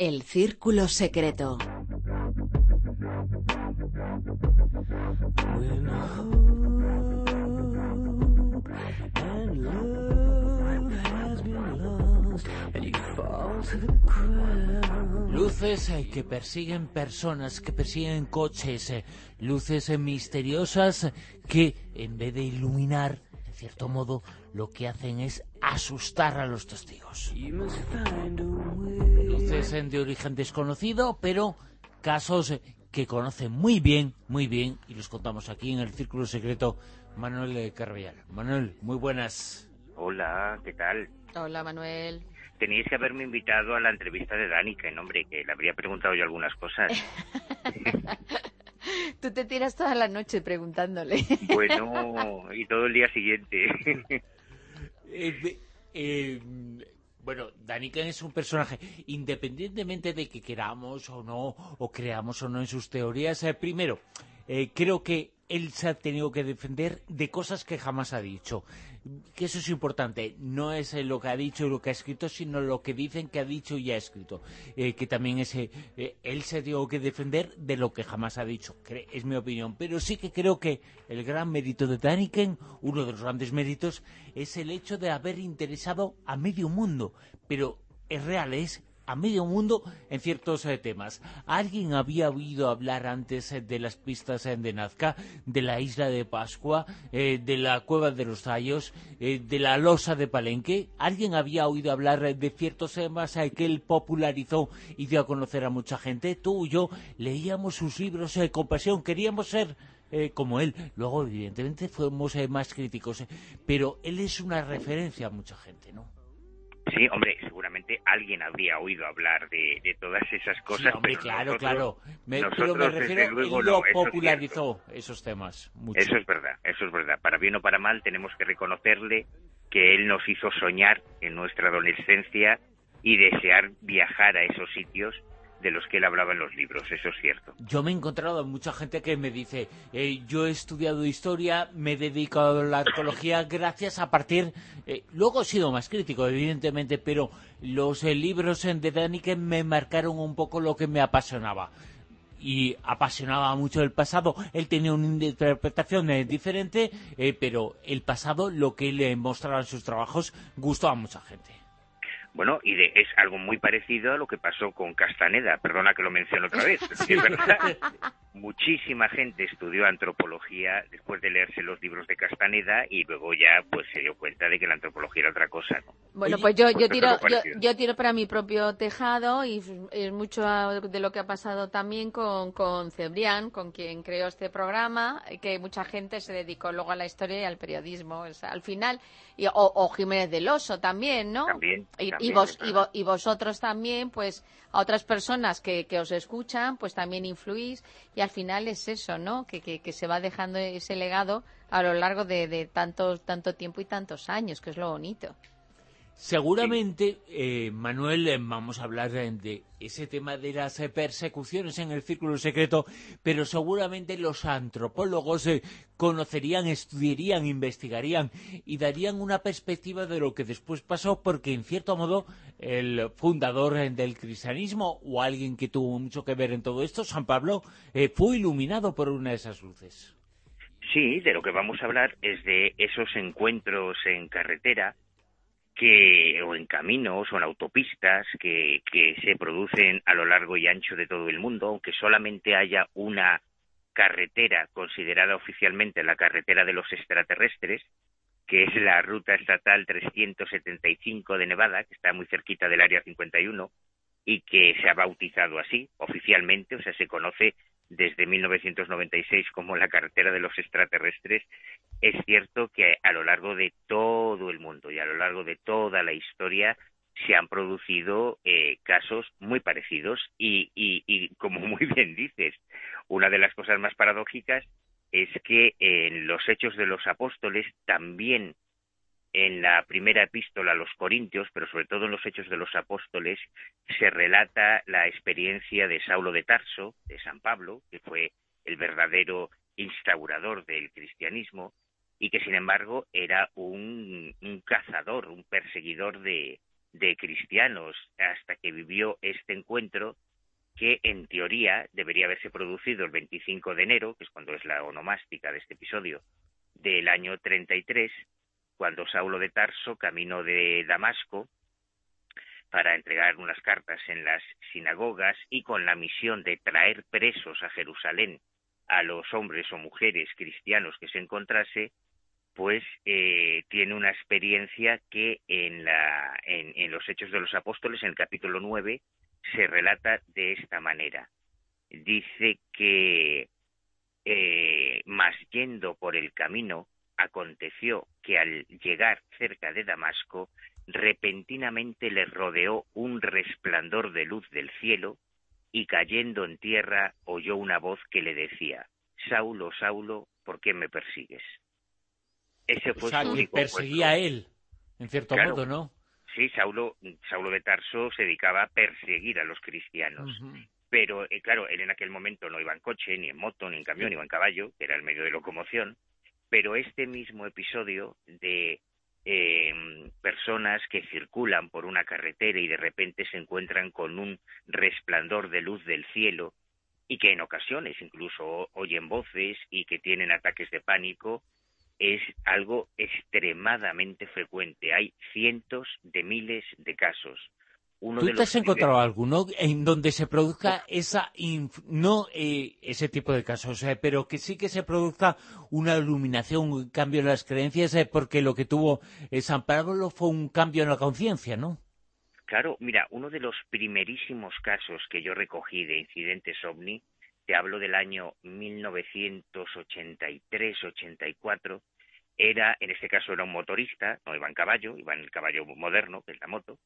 El Círculo Secreto. Luces eh, que persiguen personas, que persiguen coches, eh, luces eh, misteriosas que en vez de iluminar, cierto modo, lo que hacen es asustar a los testigos. Luces de origen desconocido, pero casos que conocen muy bien, muy bien, y los contamos aquí en el Círculo Secreto, Manuel de Carvallal. Manuel, muy buenas. Hola, ¿qué tal? Hola, Manuel. Teníais que haberme invitado a la entrevista de Dani, que nombre, que le habría preguntado yo algunas cosas. Tú te tiras toda la noche preguntándole. Bueno, y todo el día siguiente. Eh, eh, bueno, Daniken es un personaje, independientemente de que queramos o no, o creamos o no en sus teorías, eh, primero, creo que él se ha tenido que defender de cosas que jamás ha dicho. Que eso es importante. No es lo que ha dicho y lo que ha escrito, sino lo que dicen que ha dicho y ha escrito. Eh, que también es, eh, él se ha tenido que defender de lo que jamás ha dicho. Es mi opinión. Pero sí que creo que el gran mérito de Daniken, uno de los grandes méritos, es el hecho de haber interesado a medio mundo. Pero es real, es a medio mundo en ciertos eh, temas. ¿Alguien había oído hablar antes eh, de las pistas en de Nazca, de la isla de Pascua, eh, de la cueva de los Tallos, de la losa de Palenque? ¿Alguien había oído hablar de ciertos temas que él popularizó y dio a conocer a mucha gente? Tú y yo leíamos sus libros con pasión, queríamos ser como él. Luego, evidentemente, fuimos más críticos, pero él es una referencia a mucha gente, ¿no? Sí, hombre, seguramente alguien habría oído hablar de, todas esas cosas. hombre, claro, claro. Me, pero me refiero, luego, lo popularizó esos temas. Eso es verdad, eso es verdad. Para bien o para mal tenemos que reconocerle que él nos hizo soñar en nuestra adolescencia y desear viajar a esos sitios de los que él hablaba en los libros, eso es cierto. Yo me he encontrado mucha gente que me dice, eh, yo he estudiado historia, me he dedicado a la arqueología gracias a partir... Eh, luego he sido más crítico, evidentemente, pero los eh, libros de Daniken me marcaron un poco lo que me apasionaba y apasionaba mucho el pasado. Él tenía una interpretación diferente, pero el pasado, lo que él mostraba sus trabajos, gustó a mucha gente. Bueno, y es algo muy parecido a lo que pasó con Castaneda, perdona que lo menciono otra vez, es verdad. Muchísima gente estudió antropología después de leerse los libros de Castaneda y luego ya pues se dio cuenta de que la antropología era otra cosa, Bueno, pues yo, yo tiro yo, tiro para mi propio tejado y es mucho de lo que ha pasado también con, con Cebrián, con quien creó este programa, que mucha gente se dedicó luego a la historia y al periodismo. al final, y, o, Jiménez del Oso también, ¿no? También y, y, vosotros también, pues a otras personas que, que, os escuchan, pues también influís y al final es eso, ¿no? Que, que, se va dejando ese legado a lo largo de, de tanto, tanto tiempo y tantos años, que es lo bonito. Seguramente, eh, Manuel, eh, vamos a hablar de, ese tema de las eh, persecuciones en el círculo secreto, pero seguramente los antropólogos conocerían, estudiarían, investigarían y darían una perspectiva de lo que después pasó, porque en cierto modo el fundador del cristianismo o alguien que tuvo mucho que ver en todo esto, San Pablo, fue iluminado por una de esas luces. Sí, de lo que vamos a hablar es de esos encuentros en carretera que o en caminos o en autopistas que, que se producen a lo largo y ancho de todo el mundo, aunque solamente haya una carretera considerada oficialmente la carretera de los extraterrestres, que es la ruta estatal 375 de Nevada, que está muy cerquita del área 51 y que se ha bautizado así oficialmente, o sea, se conoce desde 1996 como la carretera de los extraterrestres, es cierto que a lo largo de todo el mundo y a lo largo de toda la historia se han producido eh, casos muy parecidos y, y, como muy bien dices, una de las cosas más paradójicas es que en los hechos de los apóstoles también en la primera epístola a los Corintios, pero sobre todo en los Hechos de los Apóstoles, se relata la experiencia de Saulo de Tarso, de San Pablo, que fue el verdadero instaurador del cristianismo, y que sin embargo era un, cazador, un perseguidor de, cristianos hasta que vivió este encuentro que en teoría debería haberse producido el 25 de enero, que es cuando es la onomástica de este episodio, del año 33, cuando Saulo de Tarso, camino de Damasco, para entregar unas cartas en las sinagogas y con la misión de traer presos a Jerusalén a los hombres o mujeres cristianos que se encontrase, pues eh, tiene una experiencia que en, la, en, los Hechos de los Apóstoles, en el capítulo 9, se relata de esta manera. Dice que, eh, más yendo por el camino, aconteció que al llegar cerca de Damasco, repentinamente le rodeó un resplandor de luz del cielo, y cayendo en tierra oyó una voz que le decía, Saulo, Saulo, ¿por qué me persigues? Ese fue su perseguía a él, en cierto modo, ¿no? Sí, Saulo, Saulo de Tarso se dedicaba a perseguir a los cristianos. Pero, eh, claro, él en aquel momento no iba en coche, ni en moto, ni en camión, ni iba en caballo, que era el medio de locomoción. Pero este mismo episodio de eh, personas que circulan por una carretera y de repente se encuentran con un resplandor de luz del cielo y que en ocasiones incluso oyen voces y que tienen ataques de pánico es algo extremadamente frecuente. Hay cientos de miles de casos. ¿Tú te has encontrado alguno en donde se produzca esa, no eh, ese tipo de casos, eh, pero que sí que se produzca una iluminación, un cambio en las creencias, eh, porque lo que tuvo San Pablo fue un cambio en la conciencia, ¿no? Claro, mira, uno de los primerísimos casos que yo recogí de incidentes ovni, te hablo del año 1983-84, era, en este caso era un motorista, no iba en caballo, iba en el caballo moderno, que es la moto,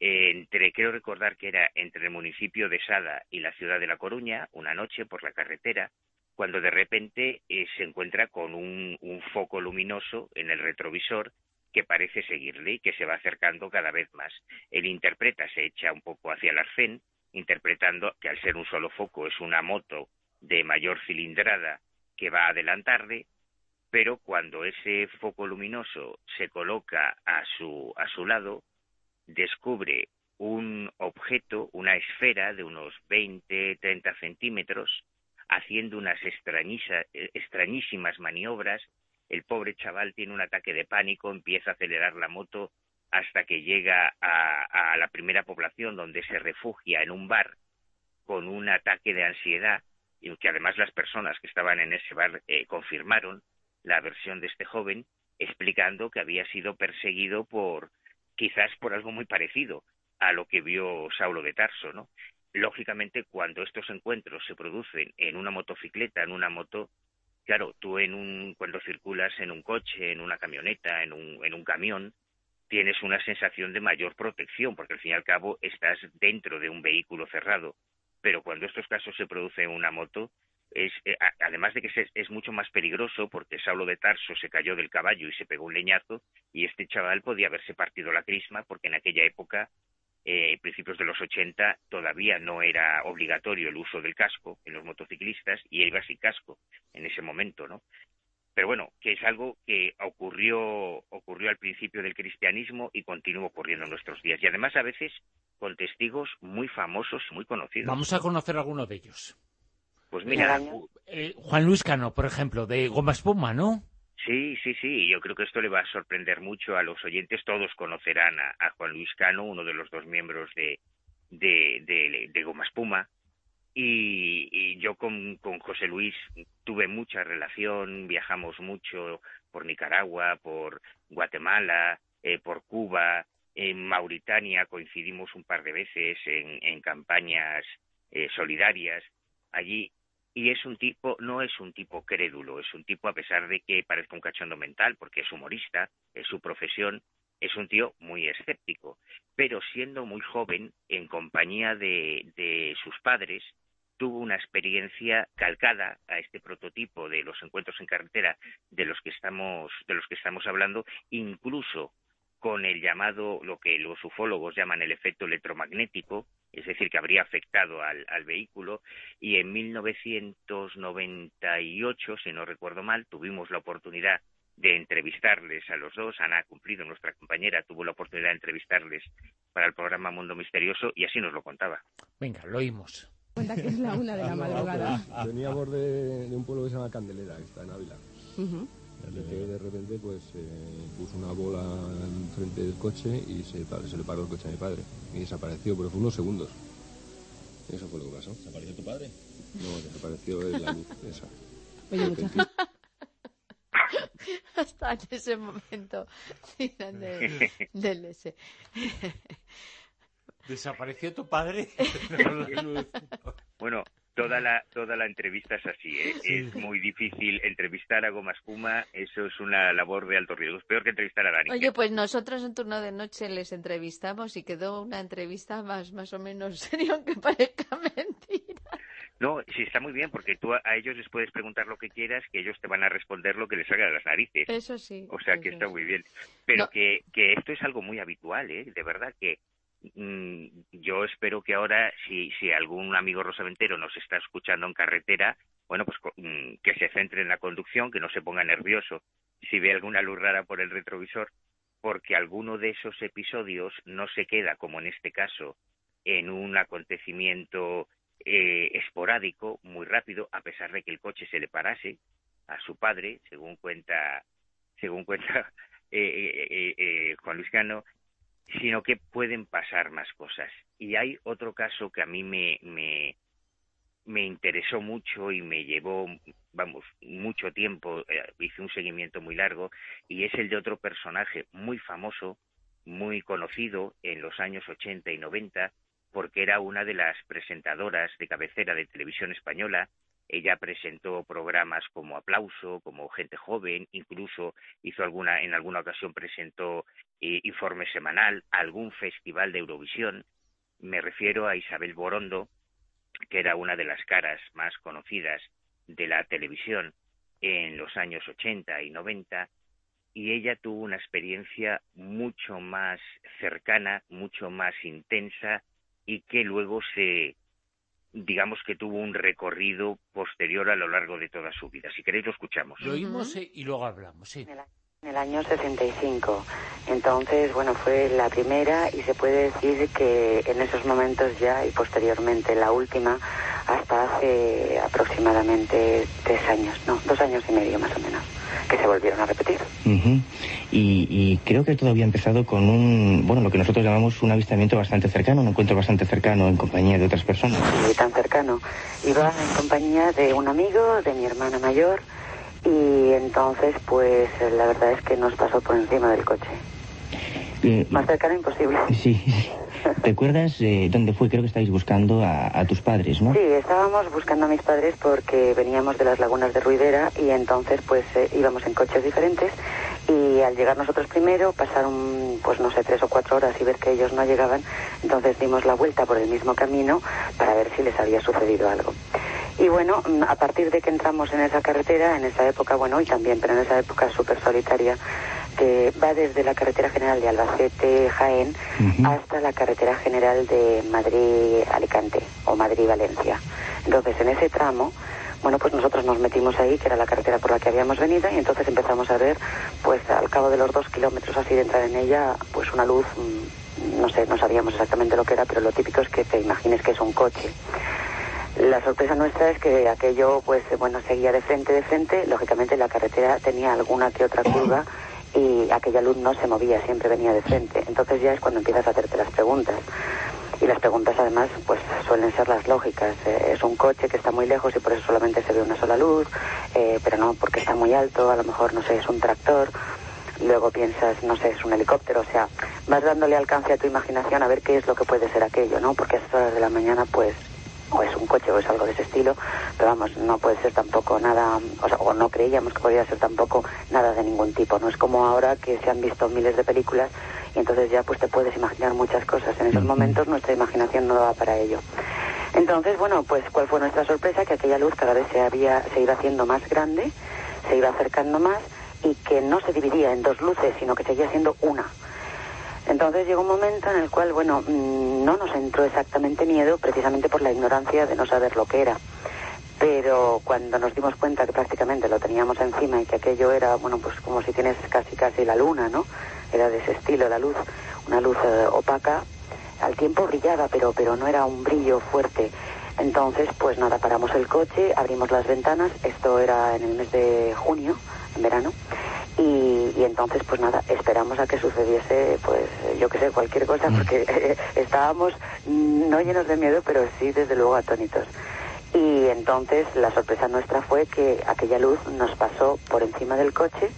entre, quiero recordar que era entre el municipio de Sada y la ciudad de La Coruña, una noche por la carretera, cuando de repente eh, se encuentra con un, foco luminoso en el retrovisor que parece seguirle y que se va acercando cada vez más. Él interpreta, se echa un poco hacia el arcén, interpretando que al ser un solo foco es una moto de mayor cilindrada que va a adelantarle, pero cuando ese foco luminoso se coloca a su, a su lado, descubre un objeto, una esfera de unos 20, 30 centímetros, haciendo unas extrañísimas maniobras. El pobre chaval tiene un ataque de pánico, empieza a acelerar la moto hasta que llega a, la primera población donde se refugia en un bar con un ataque de ansiedad y que además las personas que estaban en ese bar eh, confirmaron la versión de este joven explicando que había sido perseguido por quizás por algo muy parecido a lo que vio Saulo de Tarso, ¿no? Lógicamente, cuando estos encuentros se producen en una motocicleta, en una moto, claro, tú en un, cuando circulas en un coche, en una camioneta, en un, en un camión, tienes una sensación de mayor protección, porque al fin y al cabo estás dentro de un vehículo cerrado. Pero cuando estos casos se producen en una moto, es, eh, además de que es, mucho más peligroso porque Saulo de Tarso se cayó del caballo y se pegó un leñazo y este chaval podía haberse partido la crisma porque en aquella época, eh, principios de los 80, todavía no era obligatorio el uso del casco en los motociclistas y él iba sin casco en ese momento, ¿no? Pero bueno, que es algo que ocurrió, ocurrió al principio del cristianismo y continúa ocurriendo en nuestros días. Y además a veces con testigos muy famosos, muy conocidos. Vamos a conocer alguno de ellos. Pues mira... Eh, Juan Luis Cano, por ejemplo, de Goma Espuma, ¿no? Sí, sí, sí. Yo creo que esto le va a sorprender mucho a los oyentes. Todos conocerán a, Juan Luis Cano, uno de los dos miembros de, de, de, Goma Espuma. Y, yo con, con, José Luis tuve mucha relación, viajamos mucho por Nicaragua, por Guatemala, eh, por Cuba, en Mauritania coincidimos un par de veces en, en campañas eh, solidarias. Allí y es un tipo, no es un tipo crédulo, es un tipo, a pesar de que parezca un cachondo mental, porque es humorista, es su profesión, es un tío muy escéptico, pero siendo muy joven, en compañía de, de sus padres, tuvo una experiencia calcada a este prototipo de los encuentros en carretera de los que estamos, de los que estamos hablando, incluso con el llamado, lo que los ufólogos llaman el efecto electromagnético, es decir, que habría afectado al, vehículo, y en 1998, si no recuerdo mal, tuvimos la oportunidad de entrevistarles a los dos. Ana ha cumplido, nuestra compañera, tuvo la oportunidad de entrevistarles para el programa Mundo Misterioso y así nos lo contaba. Venga, lo oímos. Cuenta que es la una de la madrugada. Veníamos de, de un pueblo que se llama Candelera, que está en Ávila. Y que de repente pues eh, puso una bola enfrente del coche y se, se le paró el coche a mi padre. Y desapareció, pero fue unos segundos. Eso fue lo que pasó. ¿Desapareció tu padre? No, desapareció la luz esa. Oye, mucha gente. Hasta en ese momento de, del ese. ¿Desapareció tu padre? bueno, toda la toda la entrevista es así, ¿eh? es muy difícil entrevistar a Goma Espuma, eso es una labor de alto riesgo, es peor que entrevistar a Dani. Oye, pues nosotros en turno de noche les entrevistamos y quedó una entrevista más más o menos serio aunque parezca mentira. No, sí, está muy bien, porque tú a, ellos les puedes preguntar lo que quieras, que ellos te van a responder lo que les salga de las narices. Eso sí. O sea, que está muy bien. Pero que, que esto es algo muy habitual, ¿eh? De verdad que yo espero que ahora, si, si algún amigo rosaventero nos está escuchando en carretera, bueno, pues mm, que se centre en la conducción, que no se ponga nervioso si ve alguna luz rara por el retrovisor, porque alguno de esos episodios no se queda, como en este caso, en un acontecimiento eh, esporádico, muy rápido, a pesar de que el coche se le parase a su padre, según cuenta, según cuenta eh, eh, eh, Juan Luis Cano, sino que pueden pasar más cosas. Y hay otro caso que a mí me, me, me interesó mucho y me llevó, vamos, mucho tiempo, hice un seguimiento muy largo, y es el de otro personaje muy famoso, muy conocido en los años 80 y 90, porque era una de las presentadoras de cabecera de televisión española. Ella presentó programas como Aplauso, como Gente Joven, incluso hizo alguna, en alguna ocasión presentó eh, informe semanal, algún festival de Eurovisión. Me refiero a Isabel Borondo, que era una de las caras más conocidas de la televisión en los años 80 y 90, y ella tuvo una experiencia mucho más cercana, mucho más intensa y que luego se, digamos que tuvo un recorrido posterior a lo largo de toda su vida. Si queréis lo escuchamos. Lo oímos eh, y luego hablamos, sí. En el año 65. Entonces, bueno, fue la primera y se puede decir que en esos momentos ya y posteriormente la última hasta hace aproximadamente tres años, no, dos años y medio más o menos, que se volvieron a repetir. y, creo que todo había empezado con un, bueno, lo que nosotros llamamos un avistamiento bastante cercano, un encuentro bastante cercano en compañía de otras personas. Sí, tan cercano. Iba en compañía de un amigo, de mi hermana mayor, y entonces pues la verdad es que nos pasó por encima del coche. Eh, Más cercano imposible. Sí. ¿Recuerdas eh, dónde fue? Creo que estáis buscando a, tus padres, ¿no? Sí, estábamos buscando a mis padres porque veníamos de las lagunas de Ruidera y entonces pues eh, íbamos en coches diferentes y al llegar nosotros primero pasaron pues no sé tres o cuatro horas y ver que ellos no llegaban entonces dimos la vuelta por el mismo camino para ver si les había sucedido algo y bueno, mm, a partir de que entramos en esa carretera, en esa época, bueno, y también, pero en esa época súper solitaria, que va desde la carretera general de Albacete-Jaén hasta la carretera general de Madrid-Alicante o Madrid-Valencia. Entonces, en ese tramo, bueno, pues nosotros nos metimos ahí, que era la carretera por la que habíamos venido, y entonces empezamos a ver, pues al cabo de los dos kilómetros así de entrar en ella, pues una luz, mm, no sé, no sabíamos exactamente lo que era, pero lo típico es que te imagines que es un coche. La sorpresa nuestra es que aquello, pues bueno, seguía de frente, de frente. Lógicamente la carretera tenía alguna que otra curva y aquella luz no se movía, siempre venía de frente. Entonces ya es cuando empiezas a hacerte las preguntas. Y las preguntas además, pues suelen ser las lógicas. Eh, es un coche que está muy lejos y por eso solamente se ve una sola luz, eh, pero no porque está muy alto, a lo mejor, no sé, es un tractor luego piensas, no sé, es un helicóptero, o sea, vas dándole alcance a tu imaginación a ver qué es lo que puede ser aquello, ¿no? Porque a estas horas de la mañana, pues, o es un coche o es algo de ese estilo, pero vamos, no puede ser tampoco nada, o, sea, o no creíamos que podía ser tampoco nada de ningún tipo, no es como ahora que se han visto miles de películas y entonces ya pues te puedes imaginar muchas cosas, en esos momentos nuestra imaginación no daba para ello. Entonces, bueno, pues cuál fue nuestra sorpresa, que aquella luz cada vez se, había, se iba haciendo más grande, se iba acercando más y que no se dividía en dos luces, sino que seguía siendo una. Entonces llegó un momento en el cual, bueno, mm, no nos entró exactamente miedo precisamente por la ignorancia de no saber lo que era. Pero cuando nos dimos cuenta que prácticamente lo teníamos encima y que aquello era, bueno, pues como si tienes casi casi la luna, ¿no? Era de ese estilo la luz, una luz eh, opaca, al tiempo brillaba, pero, pero no era un brillo fuerte. Entonces, pues nada, paramos el coche, abrimos las ventanas, esto era en el mes de junio, en verano, y, entonces, pues nada, esperamos a que sucediese, pues yo qué sé, cualquier cosa, mm. porque estábamos no llenos de miedo, pero sí, desde luego, atónitos. Y entonces la sorpresa nuestra fue que aquella luz nos pasó por encima del coche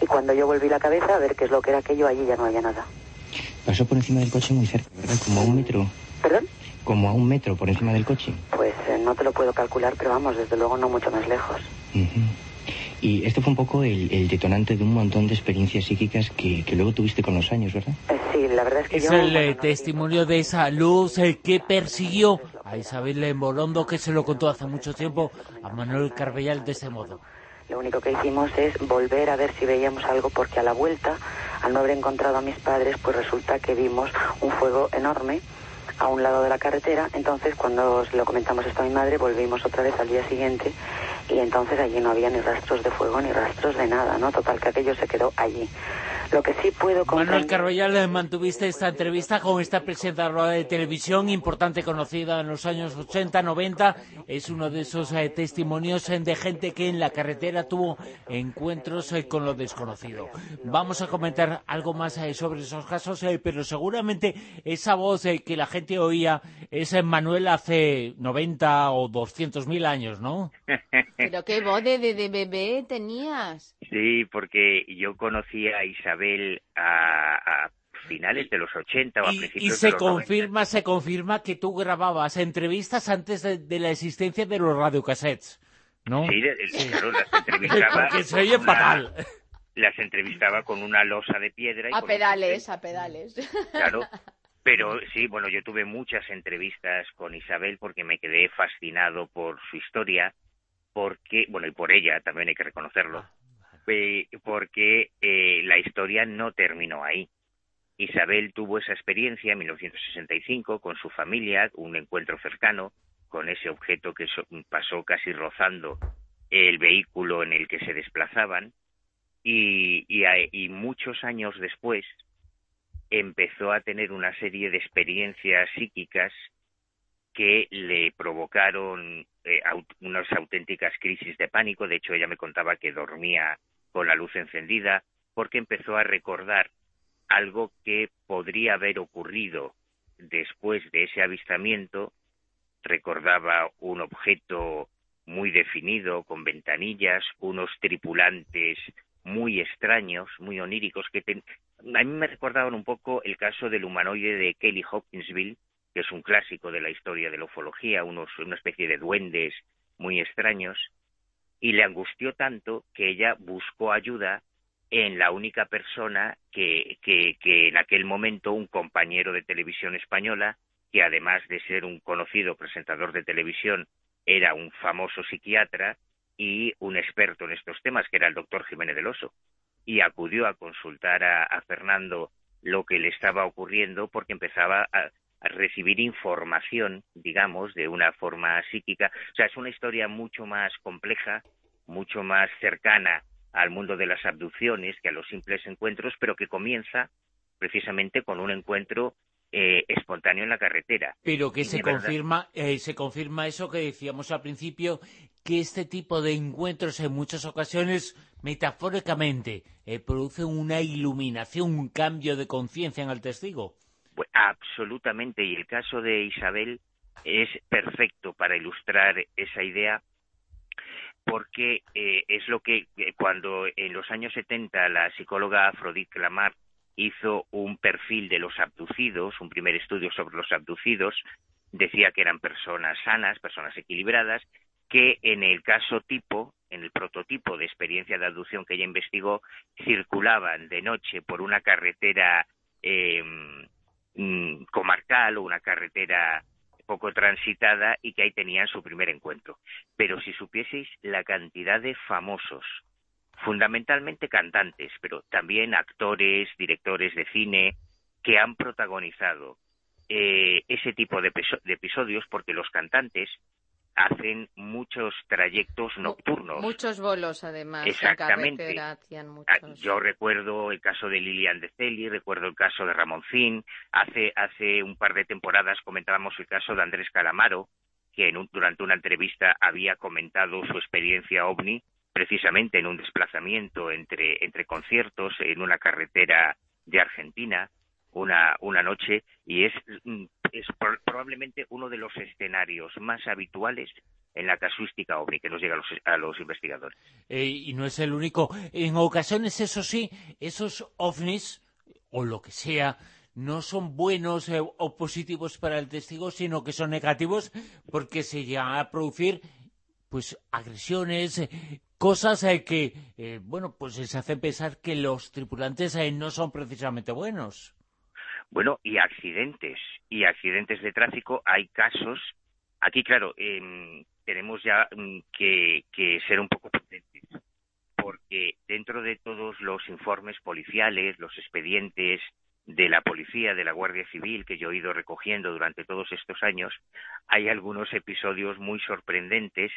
y cuando yo volví la cabeza a ver qué es lo que era aquello, allí ya no había nada. Pasó por encima del coche muy cerca, ¿verdad? Como a un metro. ¿Perdón? Como a un metro por encima del coche. Pues eh, no te lo puedo calcular, pero vamos, desde luego no mucho más lejos. Y esto fue un poco el, detonante de un montón de experiencias psíquicas que, luego tuviste con los años, ¿verdad? Eh, sí, la verdad es que es el eh, testimonio de esa luz que persiguió a Isabel Morondo, que se lo contó hace mucho tiempo a Manuel Carbellal de ese modo. Lo único que hicimos es volver a ver si veíamos algo porque a la vuelta, al no haber encontrado a mis padres, pues resulta que vimos un fuego enorme a un lado de la carretera. Entonces, cuando lo comentamos esto a mi madre, volvimos otra vez al día siguiente y entonces allí no había ni rastros de fuego ni rastros de nada, ¿no? Total, que aquello se quedó allí. Lo que sí puedo Manuel Carroyal, mantuviste esta entrevista con esta presentadora de televisión importante conocida en los años 80, 90. Es uno de esos eh, testimonios eh, de gente que en la carretera tuvo encuentros eh, con lo desconocido. Vamos a comentar algo más sobre esos casos, pero seguramente esa voz que la gente oía es Manuel hace 90 o 200 mil años, ¿no? Pero qué voz de, de bebé tenías. Sí, porque yo conocí a Isabel a, finales de los 80 o a principios y se confirma, se confirma que tú grababas entrevistas antes de, la existencia de los radiocassettes, ¿no? Sí, claro, las entrevistaba... Porque se oye fatal. Las entrevistaba con una losa de piedra. Y a pedales, a pedales. Claro, pero sí, bueno, yo tuve muchas entrevistas con Isabel porque me quedé fascinado por su historia, porque, bueno, y por ella también hay que reconocerlo, porque eh, la historia no terminó ahí. Isabel tuvo esa experiencia en 1965 con su familia, un encuentro cercano con ese objeto que pasó casi rozando el vehículo en el que se desplazaban y, y, muchos años después empezó a tener una serie de experiencias psíquicas que le provocaron eh, unas auténticas crisis de pánico. De hecho, ella me contaba que dormía con la luz encendida, porque empezó a recordar algo que podría haber ocurrido después de ese avistamiento. Recordaba un objeto muy definido, con ventanillas, unos tripulantes muy extraños, muy oníricos, que a mí me recordaban un poco el caso del humanoide de Kelly Hopkinsville, que es un clásico de la historia de la ufología, unos, una especie de duendes muy extraños, y le angustió tanto que ella buscó ayuda en la única persona que, en aquel momento un compañero de televisión española, que además de ser un conocido presentador de televisión, era un famoso psiquiatra y un experto en estos temas, que era el doctor Jiménez del Oso. Y acudió a consultar a, a Fernando lo que le estaba ocurriendo porque empezaba a recibir información, digamos, de una forma psíquica. O sea, es una historia mucho más compleja, mucho más cercana al mundo de las abducciones que a los simples encuentros, pero que comienza precisamente con un encuentro eh, espontáneo en la carretera. Pero que se confirma, eh, se confirma eso que decíamos al principio, que este tipo de encuentros en muchas ocasiones, metafóricamente, eh, produce una iluminación, un cambio de conciencia en el testigo. Pues, absolutamente, y el caso de Isabel es perfecto para ilustrar esa idea porque eh, es lo que cuando en los años 70 la psicóloga Afrodite Clamart hizo un perfil de los abducidos, un primer estudio sobre los abducidos, decía que eran personas sanas, personas equilibradas, que en el caso tipo, en el prototipo de experiencia de abducción que ella investigó, circulaban de noche por una carretera eh, Mm, comarcal o una carretera poco transitada y que ahí tenían su primer encuentro. Pero si supieseis la cantidad de famosos, fundamentalmente cantantes, pero también actores, directores de cine, que han protagonizado eh, ese tipo de, episodios, porque los cantantes hacen muchos trayectos nocturnos. Muchos bolos, además. Exactamente. ah, Yo recuerdo el caso de Lilian de Celi, recuerdo el caso de Ramoncín. Hace, hace un par de temporadas comentábamos el caso de Andrés Calamaro, que durante una entrevista había comentado su experiencia ovni precisamente en un desplazamiento entre, entre conciertos en una carretera de Argentina una, una noche y es, mm, probablemente uno de los escenarios más habituales en la casuística ovni que nos llega a los, a los investigadores. Eh, y no es el único. En ocasiones, eso sí, esos ovnis, o lo que sea, no son buenos eh, o positivos para el testigo, sino que son negativos porque se llega a producir pues agresiones, eh, cosas que, bueno, pues se hacen pensar que los tripulantes no son precisamente buenos. Bueno, y accidentes, y accidentes de tráfico, hay casos. Aquí, claro, tenemos ya mm, que, ser un poco prudentes, porque dentro de todos los informes policiales, los expedientes de la policía, de la Guardia Civil, que yo he ido recogiendo durante todos estos años, hay algunos episodios muy sorprendentes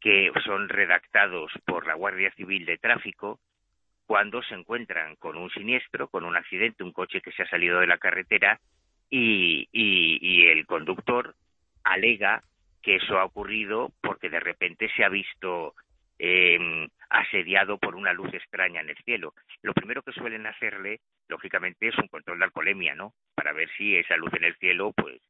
que son redactados por la Guardia Civil de Tráfico cuando se encuentran con un siniestro, con un accidente, un coche que se ha salido de la carretera y, el conductor alega que eso ha ocurrido porque de repente se ha visto em, asediado por una luz extraña en el cielo. Lo primero que suelen hacerle, lógicamente, es un control de alcoholemia, ¿no? Para ver si esa luz en el cielo, pues,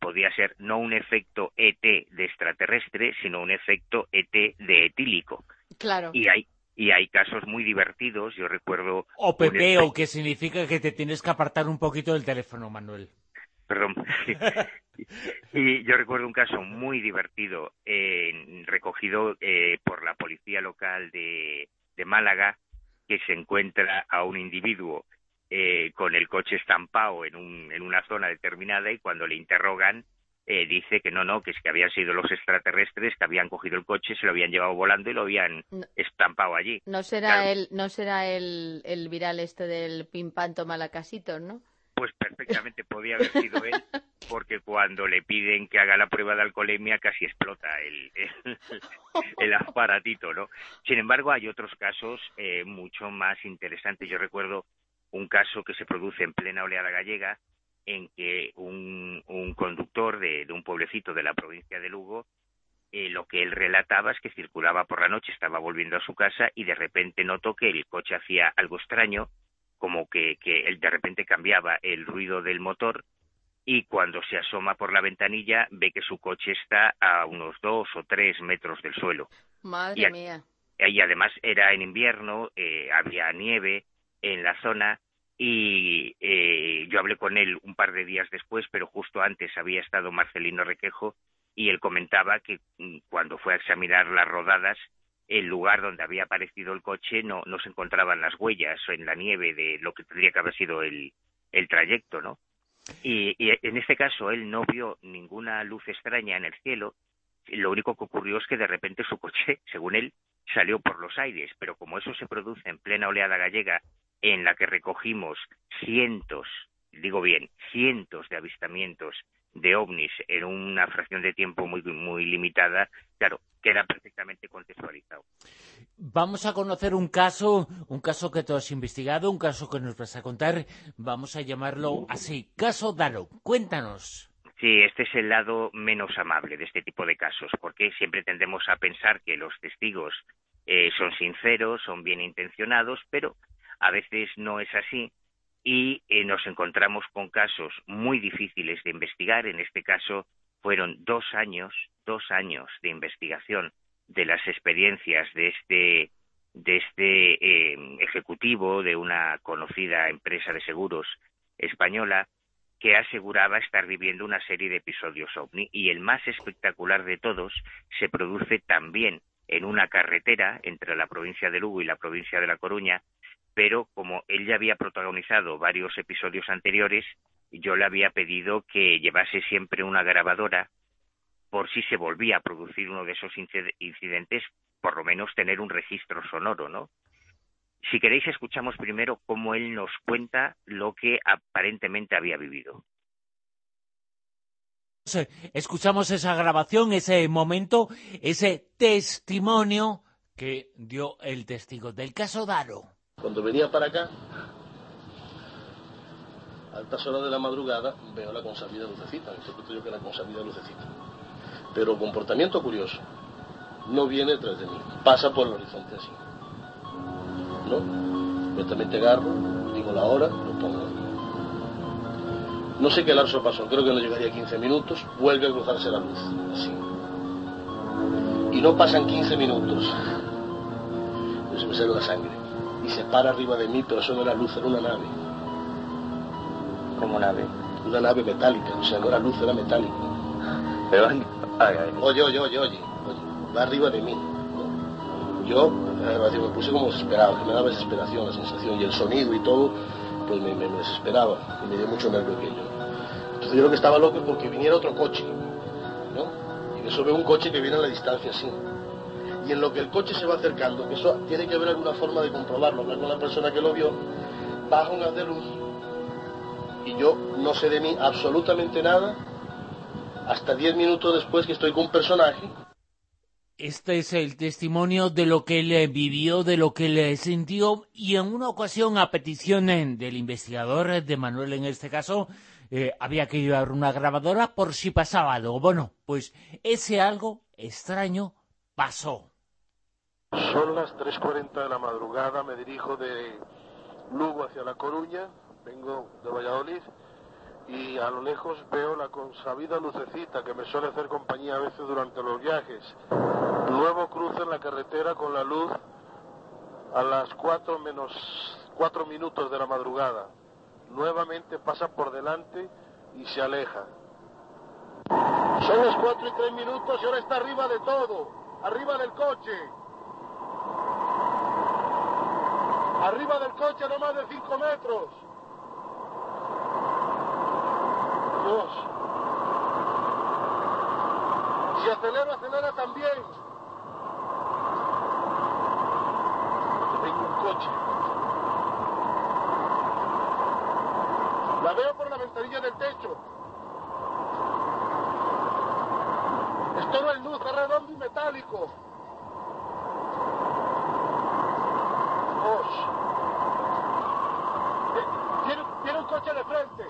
podía ser no un efecto ET de extraterrestre, sino un efecto ET de etílico. Claro. Y hay, y hay casos muy divertidos. Yo recuerdo. O pepeo, que significa que te tienes que apartar un poquito del teléfono, Manuel. Perdón. y yo recuerdo un caso muy divertido recogido eh, por la policía local de, de, Málaga que se encuentra a un individuo eh, con el coche estampado en, un, en una zona determinada y cuando le interrogan eh, dice que no, no, que es que habían sido los extraterrestres que habían cogido el coche, se lo habían llevado volando y lo habían estampado allí. No será el, no será el, el viral este del pimpanto malacasito, ¿no? Pues perfectamente podía haber sido él, porque cuando le piden que haga la prueba de alcoholemia casi explota el, el, aparatito, ¿no? Sin embargo, hay otros casos eh, mucho más interesantes. Yo recuerdo un caso que se produce en plena oleada gallega, en que un, conductor de, un pueblecito de la provincia de Lugo, eh, lo que él relataba es que circulaba por la noche, estaba volviendo a su casa y de repente notó que el coche hacía algo extraño, como que, que él de repente cambiaba el ruido del motor y cuando se asoma por la ventanilla ve que su coche está a unos dos o tres metros del suelo. Madre mía. Y además era en invierno, eh, había nieve en la zona y eh, yo hablé con él un par de días después, pero justo antes había estado Marcelino Requejo y él comentaba que mm, cuando fue a examinar las rodadas, el lugar donde había aparecido el coche no, se encontraban las huellas en la nieve de lo que tendría que haber sido el, trayecto, ¿no? Y en este caso él no vio ninguna luz extraña en el cielo, lo único que ocurrió es que de repente su coche, según él, salió por los aires, pero como eso se produce en plena oleada gallega en la que recogimos cientos, digo bien, cientos de avistamientos de ovnis en una fracción de tiempo muy, muy limitada, claro, queda perfectamente contextualizado. Vamos a conocer un caso, un caso que tú has investigado, un caso que nos vas a contar, vamos a llamarlo así, caso Daro. Cuéntanos. Sí, este es el lado menos amable de este tipo de casos, porque siempre tendemos a pensar que los testigos eh, son sinceros, son bien intencionados, pero a veces no es así y eh, nos encontramos con casos muy difíciles de investigar. En este caso fueron dos años, dos años de investigación de las experiencias de este de este eh, ejecutivo de una conocida empresa de seguros española que aseguraba estar viviendo una serie de episodios ovni y el más espectacular de todos se produce también en una carretera entre la provincia de Lugo y la provincia de La Coruña pero como él ya había protagonizado varios episodios anteriores, yo le había pedido que llevase siempre una grabadora por si se volvía a producir uno de esos incidentes, por lo menos tener un registro sonoro, ¿no? Si queréis, escuchamos primero cómo él nos cuenta lo que aparentemente había vivido. Escuchamos esa grabación, ese momento, ese testimonio que dio el testigo del caso Daro. Cuando venía para acá, a altas horas de la madrugada, veo la consabida lucecita, interpreto yo que la consabida lucecita. Pero comportamiento curioso, no viene detrás de mí, pasa por el horizonte así. ¿No? Inmediatamente agarro, digo la hora, lo pongo. No sé qué lapso pasó, creo que no llegaría a 15 minutos, vuelve a cruzarse la luz, así. Y no pasan 15 minutos. Se me sale la sangre. Y se para arriba de mí, pero eso no era luz, era una nave. ¿Cómo nave? Una nave metálica, o sea, no era luz, era metálico. Pero, Oye, oye, oye, oye, va arriba de mí. Yo eh, me puse como desesperado, que me daba desesperación la sensación y el sonido y todo pues me, desesperaba y me dio mucho nervio aquello. Entonces yo lo que estaba loco porque viniera otro coche, ¿no? Y eso veo un coche que viene a la distancia así. Y en lo que el coche se va acercando, que eso tiene que haber alguna forma de comprobarlo, hablar con la persona que lo vio, baja un haz de luz y yo no sé de mí absolutamente nada hasta 10 minutos después que estoy con un personaje este es el testimonio de lo que él vivió, de lo que él sintió y en una ocasión a petición del investigador, de Manuel en este caso, eh, había que llevar una grabadora por si pasaba algo. Bueno, pues ese algo extraño pasó. Son las 3.40 de la madrugada, me dirijo de Lugo hacia La Coruña, vengo de Valladolid y a lo lejos veo la consabida lucecita que me suele hacer compañía a veces durante los viajes. Nuevo cruce en la carretera con la luz a las 4 menos 4 minutos de la madrugada. Nuevamente pasa por delante y se aleja. Son las 4 y 3 minutos y ahora está arriba de todo, arriba del coche. Arriba del coche no más de 5 metros. Dios. Si acelero, acelera también. Tengo un coche. La veo por la ventanilla del techo. Es todo el luz, es redondo y metálico. Dios. Tiene, tiene un coche de frente.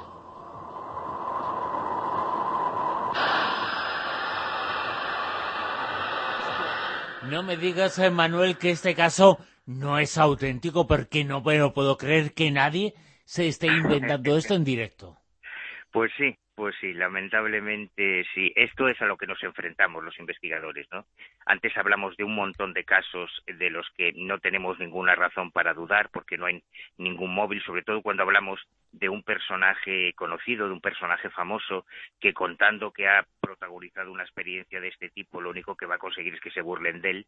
No me digas, Manuel, que este caso no es auténtico, porque no puedo creer que nadie se esté inventando esto en directo. Pues sí, pues sí, lamentablemente sí. Esto es a lo que nos enfrentamos los investigadores, ¿no? Antes hablamos de un montón de casos de los que no tenemos ninguna razón para dudar porque no hay ningún móvil, sobre todo cuando hablamos de un personaje conocido, de un personaje famoso, que contando que ha protagonizado una experiencia de este tipo, lo único que va a conseguir es que se burlen de él.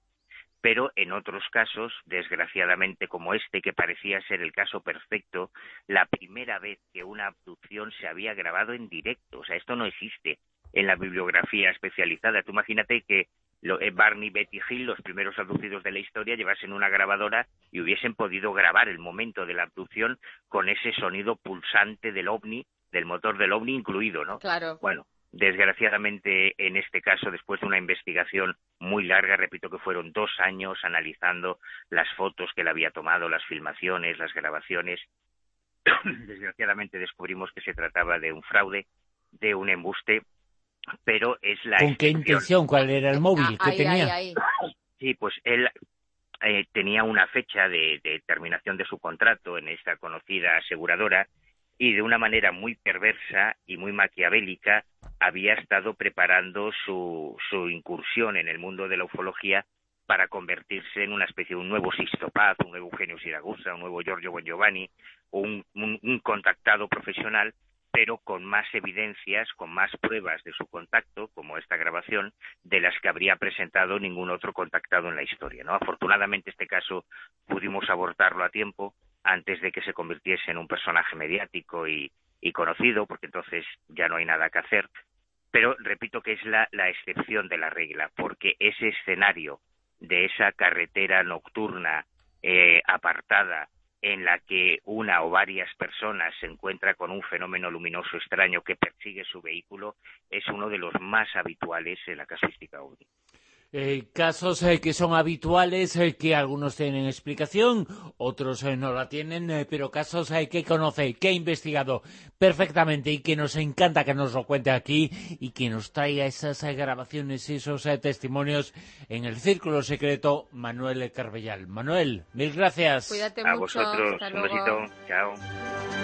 Pero en otros casos, desgraciadamente como este, que parecía ser el caso perfecto, la primera vez que una abducción se había grabado en directo. O sea, esto no existe en la bibliografía especializada. Tú imagínate que eh, Barney, Betty Hill, los primeros abducidos de la historia, llevasen una grabadora y hubiesen podido grabar el momento de la abducción con ese sonido pulsante del ovni, del motor del ovni incluido, ¿no? Claro. Bueno, desgraciadamente en este caso, después de una investigación muy larga, repito que fueron dos años analizando las fotos que él había tomado, las filmaciones, las grabaciones, desgraciadamente descubrimos que se trataba de un fraude, de un embuste pero es la ¿Con qué intención? ¿Cuál era el móvil que tenía? Sí, pues él eh, tenía una fecha de, terminación de su contrato en esta conocida aseguradora y de una manera muy perversa y muy maquiavélica había estado preparando su, su incursión en el mundo de la ufología para convertirse en una especie de un nuevo Sixto Paz, un nuevo Eugenio Siragusa, un nuevo Giorgio Giovanni, o un contactado profesional pero con más evidencias, con más pruebas de su contacto, como esta grabación, de las que habría presentado ningún otro contactado en la historia. ¿no? Afortunadamente este caso pudimos abortarlo a tiempo antes de que se convirtiese en un personaje mediático y, conocido, porque entonces ya no hay nada que hacer. Pero repito que es la, excepción de la regla, porque ese escenario de esa carretera nocturna eh, apartada en la que una o varias personas se encuentra con un fenómeno luminoso extraño que persigue su vehículo es uno de los más habituales en la casuística ovni. Eh, casos eh, que son habituales, eh, que algunos tienen explicación, otros no la tienen, pero casos que conoce, que ha investigado perfectamente y que nos encanta que nos lo cuente aquí y que nos traiga esas grabaciones y esos testimonios en el Círculo Secreto, Manuel Carbellal. Manuel, mil gracias. Cuídate A mucho. vosotros, un besito. Chao.